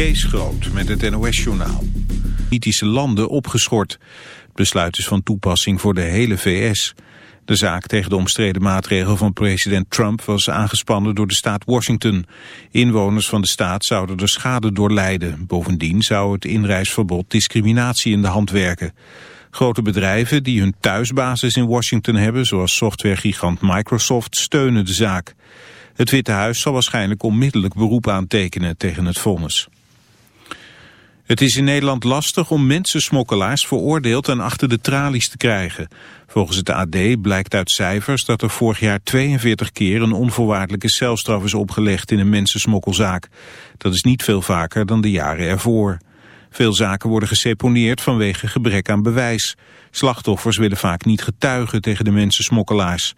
Kees Groot met het NOS-journaal. Politische landen opgeschort. Het besluit is van toepassing voor de hele VS. De zaak tegen de omstreden maatregel van president Trump was aangespannen door de staat Washington. Inwoners van de staat zouden er schade door lijden. Bovendien zou het inreisverbod discriminatie in de hand werken. Grote bedrijven die hun thuisbasis in Washington hebben, zoals softwaregigant Microsoft, steunen de zaak. Het Witte Huis zal waarschijnlijk onmiddellijk beroep aantekenen tegen het vonnis. Het is in Nederland lastig om mensensmokkelaars veroordeeld en achter de tralies te krijgen. Volgens het AD blijkt uit cijfers dat er vorig jaar 42 keer een onvoorwaardelijke celstraf is opgelegd in een mensensmokkelzaak. Dat is niet veel vaker dan de jaren ervoor. Veel zaken worden geseponeerd vanwege gebrek aan bewijs. Slachtoffers willen vaak niet getuigen tegen de mensensmokkelaars.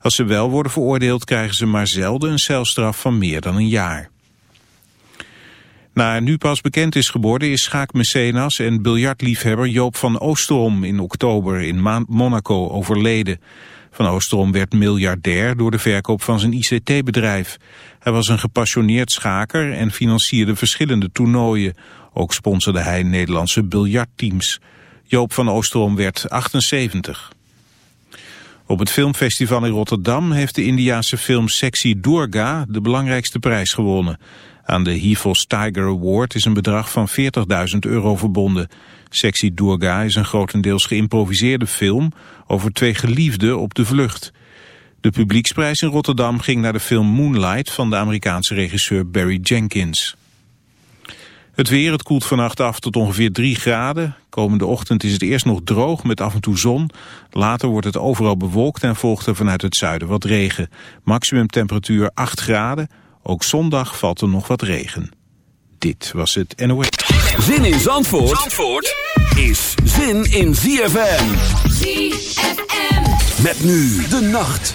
Als ze wel worden veroordeeld krijgen ze maar zelden een celstraf van meer dan een jaar. Na nu pas bekend is geworden is schaakmecenas en biljartliefhebber Joop van Oosterom in oktober in Monaco overleden. Van Oosterom werd miljardair door de verkoop van zijn ICT-bedrijf. Hij was een gepassioneerd schaker en financierde verschillende toernooien. Ook sponsorde hij Nederlandse biljartteams. Joop van Oosterom werd 78. Op het filmfestival in Rotterdam heeft de Indiaanse film Sexy Durga de belangrijkste prijs gewonnen. Aan de Hivos Tiger Award is een bedrag van 40.000 euro verbonden. Sexy Durga is een grotendeels geïmproviseerde film over twee geliefden op de vlucht. De publieksprijs in Rotterdam ging naar de film Moonlight van de Amerikaanse regisseur Barry Jenkins. Het weer, het koelt vannacht af tot ongeveer 3 graden. Komende ochtend is het eerst nog droog met af en toe zon. Later wordt het overal bewolkt en volgt er vanuit het zuiden wat regen. Maximum temperatuur 8 graden. Ook zondag valt er nog wat regen. Dit was het NOS. Zin in Zandvoort, Zandvoort is zin in ZFM. ZFM. Met nu de nacht.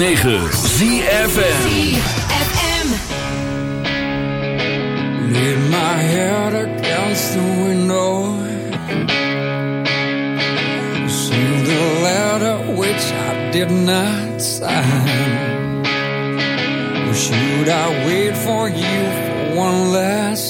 106.9 ZFM Lean my head against the window See the letter which I did not sign. Should I wait for you for one last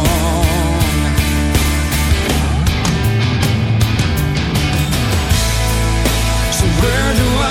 Where do I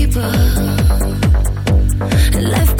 people left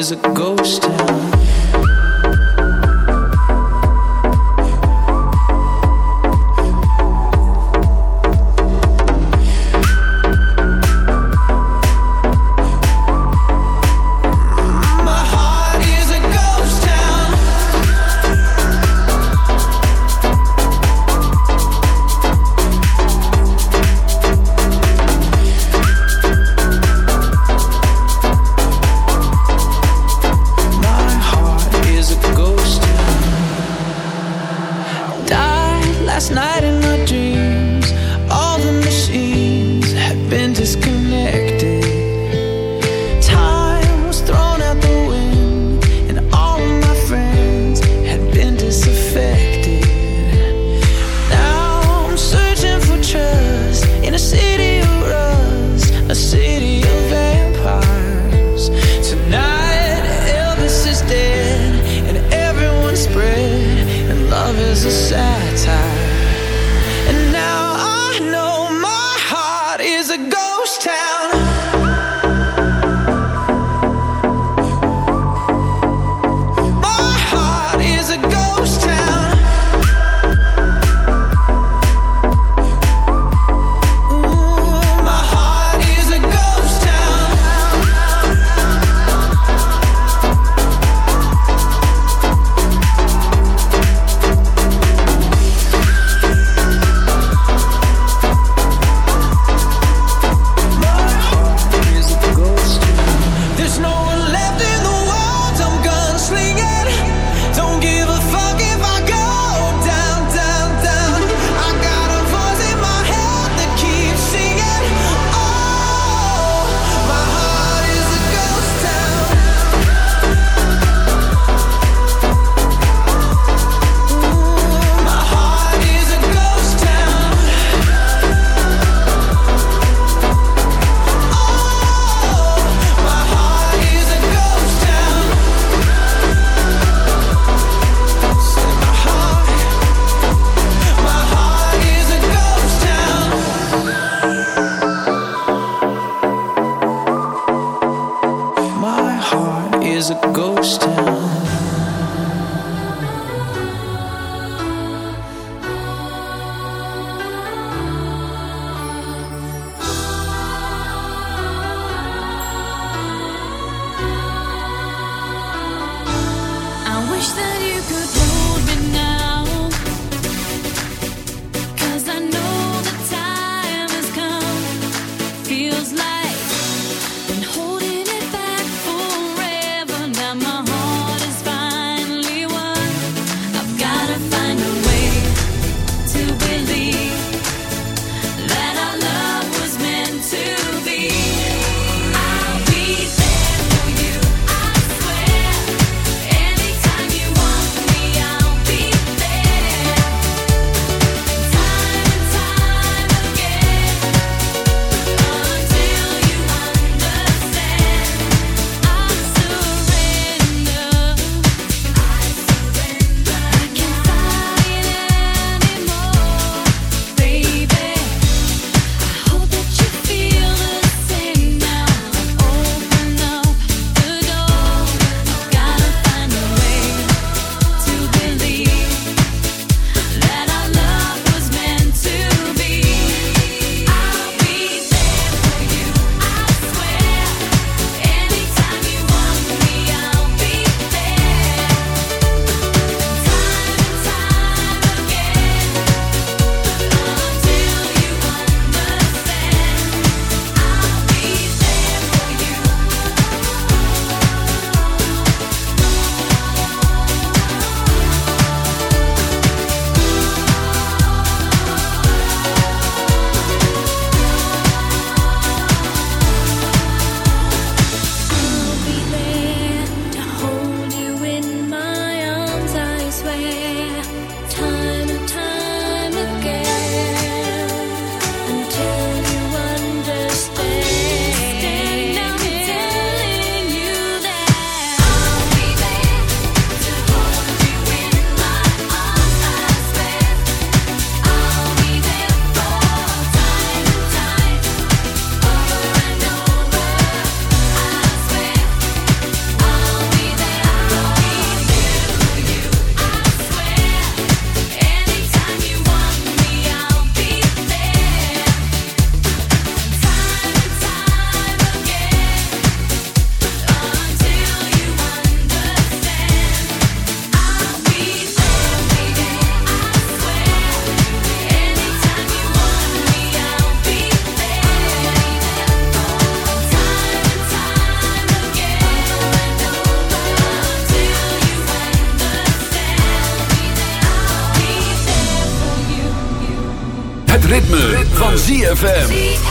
is a ghost town. ZFM.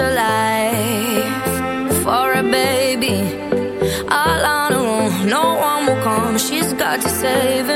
alive for a baby. All I know, no one will come. She's got to save it.